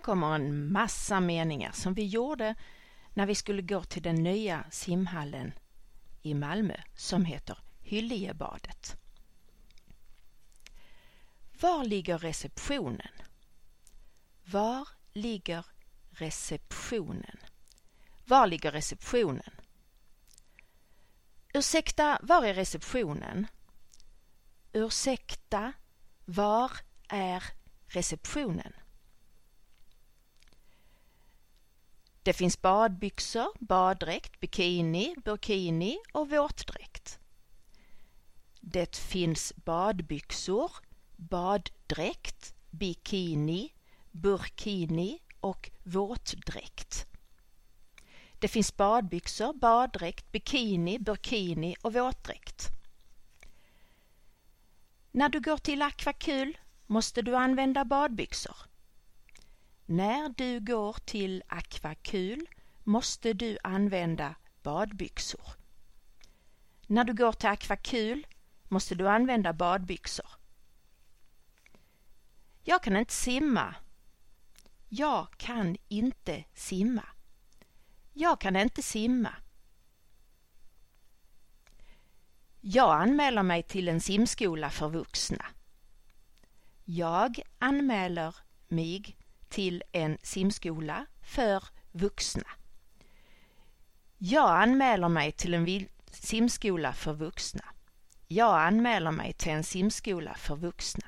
Här kommer en massa meningar som vi gjorde när vi skulle gå till den nya simhallen i Malmö som heter Hyljebadet. Var ligger receptionen? Var ligger receptionen? Var ligger receptionen? Ursäkta, var är receptionen? Ursäkta, var är receptionen? Det finns badbyxor, baddräkt, bikini, burkini och våtdräkt. Det finns badbyxor, baddräkt, bikini, burkini och våtdräkt. Det finns badbyxor, baddräkt, bikini, burkini och våtdräkt. När du går till akvakul måste du använda badbyxor. När du går till akvakul måste du använda badbyxor. När du går till akvakul måste du använda badbyxor. Jag kan inte simma. Jag kan inte simma. Jag kan inte simma. Jag anmäler mig till en simskola för vuxna. Jag anmäler mig till en simskola för vuxna. Jag anmäler mig till en simskola för vuxna. Jag anmäler mig till en simskola för vuxna.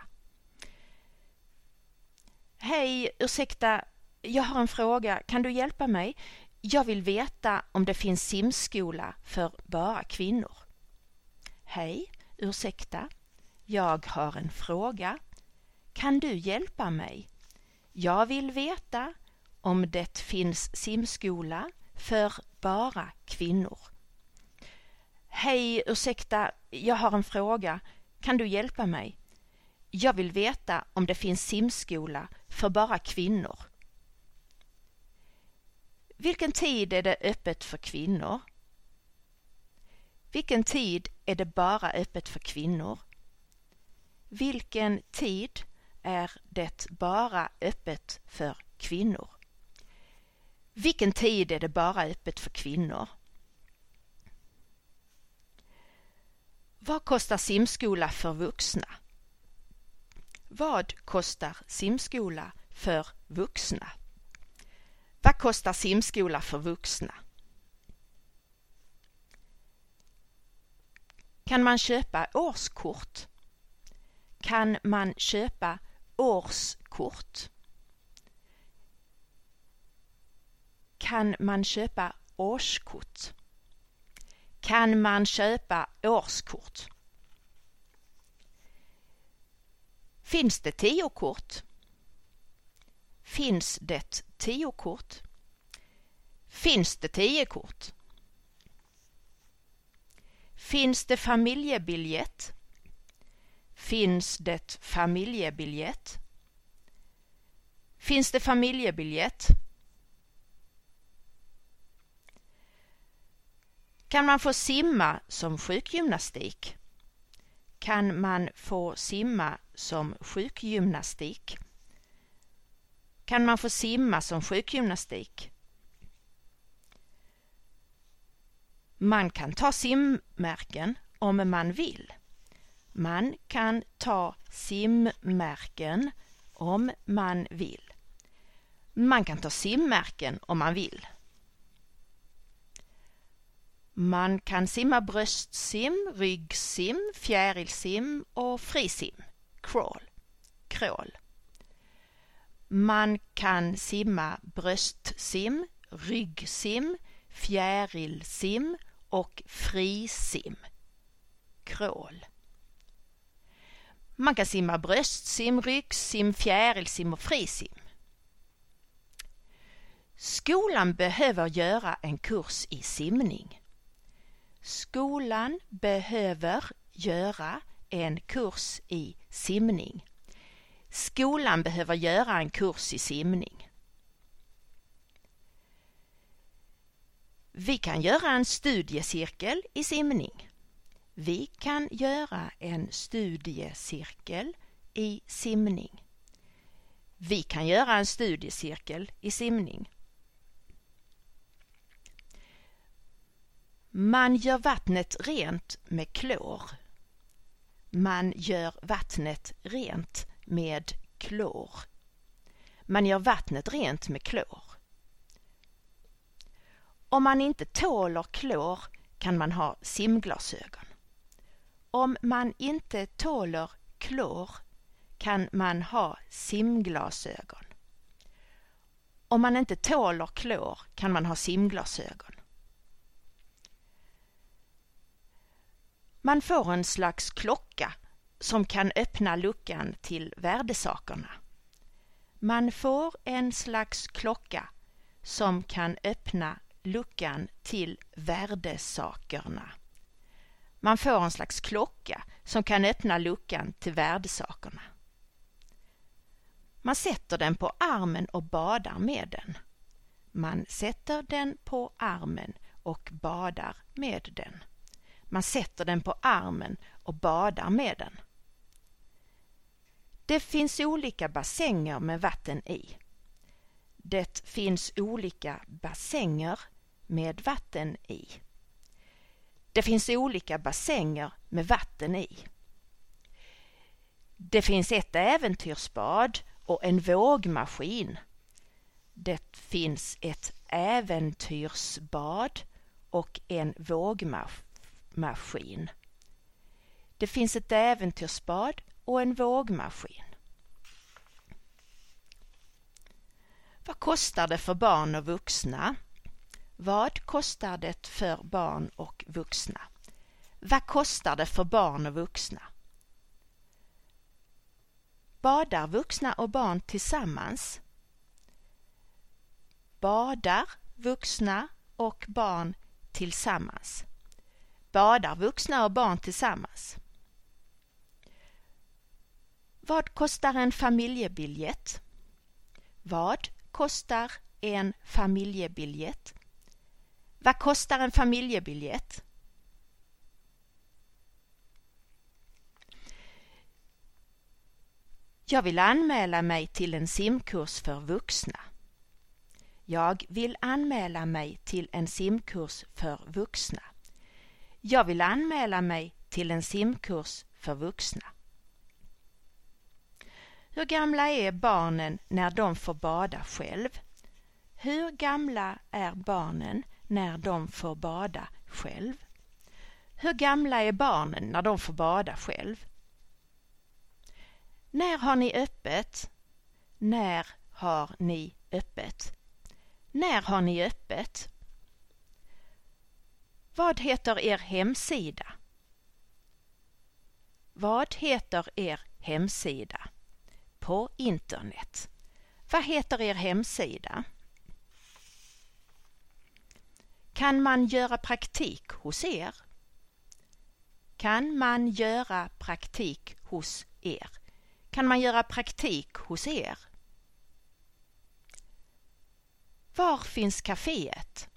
Hej, ursäkta, jag har en fråga. Kan du hjälpa mig? Jag vill veta om det finns simskola för bara kvinnor. Hej, ursäkta. Jag har en fråga. Kan du hjälpa mig? Jag vill veta om det finns simskola för bara kvinnor. Hej, ursäkta, jag har en fråga. Kan du hjälpa mig? Jag vill veta om det finns simskola för bara kvinnor. Vilken tid är det öppet för kvinnor? Vilken tid är det bara öppet för kvinnor? Vilken tid är det bara öppet för kvinnor? Vilken tid är det bara öppet för kvinnor? Vad kostar simskola för vuxna? Vad kostar simskola för vuxna? Vad kostar simskola för vuxna? Kan man köpa årskort? Kan man köpa årskort? Kan man köpa årskort? Kan man köpa årskort? Finns det tio kort? Finns det tio kort? Finns det tio kort? Finns det familjebiljett? Finns det familjebiljett? Finns det familjebiljett? Kan man få simma som sjukgymnastik? Kan man få simma som sjukgymnastik? Kan man få simma som sjukgymnastik? Man kan ta simmärken om man vill. Man kan ta simmärken om man vill. Man kan ta simmärken om man vill. Man kan simma bröstsim, ryggsim, fjärilsim och frisim, crawl, crawl. Man kan simma bröstsim, ryggsim, fjärilsim och frisim, crawl. Man kan simma bröstsim, ryggsim, fjärilsim och frisim. Skolan behöver göra en kurs i simning. Skolan behöver göra en kurs i simning. Skolan behöver göra en kurs i simning. Vi kan göra en studiecirkel i simning. Vi kan göra en studiecirkel i simning. Vi kan göra en studiecirkel i simning. Man gör vattnet rent med klor. Man gör vattnet rent med klor. Man gör vattnet rent med klor. Om man inte tåler klor kan man ha simglasögon. Om man inte tåler klor kan man ha simglasögon. Om man inte tåler klor kan man ha simglasögon. Man får en slags klocka som kan öppna luckan till värdesakerna. Man får en slags klocka som kan öppna luckan till värdesakerna. Man får en slags klocka som kan öppna luckan till värdesakerna. Man sätter den på armen och badar med den. Man sätter den på armen och badar med den. Man sätter den på armen och badar med den. Det finns olika bassänger med vatten i. Det finns olika bassänger med vatten i. Det finns olika bassänger med vatten i. Det finns ett äventyrsbad och en vågmaskin. Det finns ett äventyrsbad och en vågmaskin. Det finns ett äventyrsbad och en vågmaskin. Vad kostar det för barn och vuxna? Vad kostar det för barn och vuxna? Vad kostar det för barn och vuxna? Badar vuxna och barn tillsammans? Badar vuxna och barn tillsammans? Badar vuxna och barn tillsammans? Vad kostar en familjebiljett? Vad kostar en familjebiljett? Vad kostar en familjebiljett? Jag vill anmäla mig till en simkurs för vuxna. Jag vill anmäla mig till en simkurs för vuxna. Jag vill anmäla mig till en simkurs för vuxna. Hur gamla är barnen när de får bada själv? Hur gamla är barnen när de får bada själv? Hur gamla är barnen när de får bada själv? När har ni öppet? När har ni öppet? När har ni öppet? Vad heter er hemsida? Vad heter er hemsida? På internet. Vad heter er hemsida? Kan man göra praktik hos er? Kan man göra praktik hos er? Kan man göra praktik hos er? Var finns kaféet?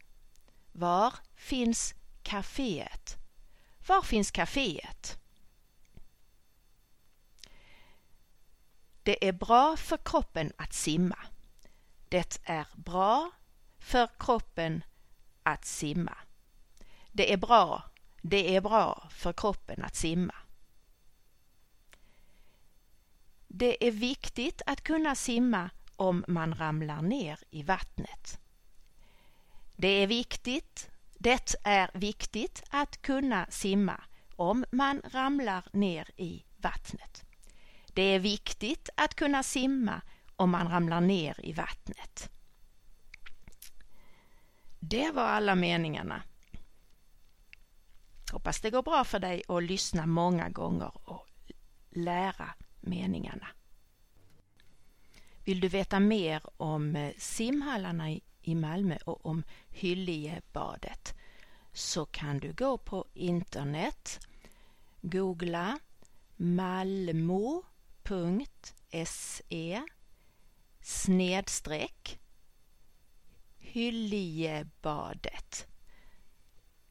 Var finns kaféet? Var finns kaféet? Det är bra för kroppen att simma. Det är bra för kroppen att simma. Det är bra, det är bra för kroppen att simma. Det är viktigt att kunna simma om man ramlar ner i vattnet. Det är viktigt, det är viktigt att kunna simma om man ramlar ner i vattnet. Det är viktigt att kunna simma om man ramlar ner i vattnet. Det var alla meningarna. Hoppas det går bra för dig att lyssna många gånger och lära meningarna. Vill du veta mer om eh, simhallarna i Malmö och om Hylliebadet så kan du gå på internet, googla malmo.se snedstreck Hyljebadet.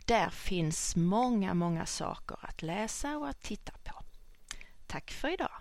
Där finns många, många saker att läsa och att titta på. Tack för idag!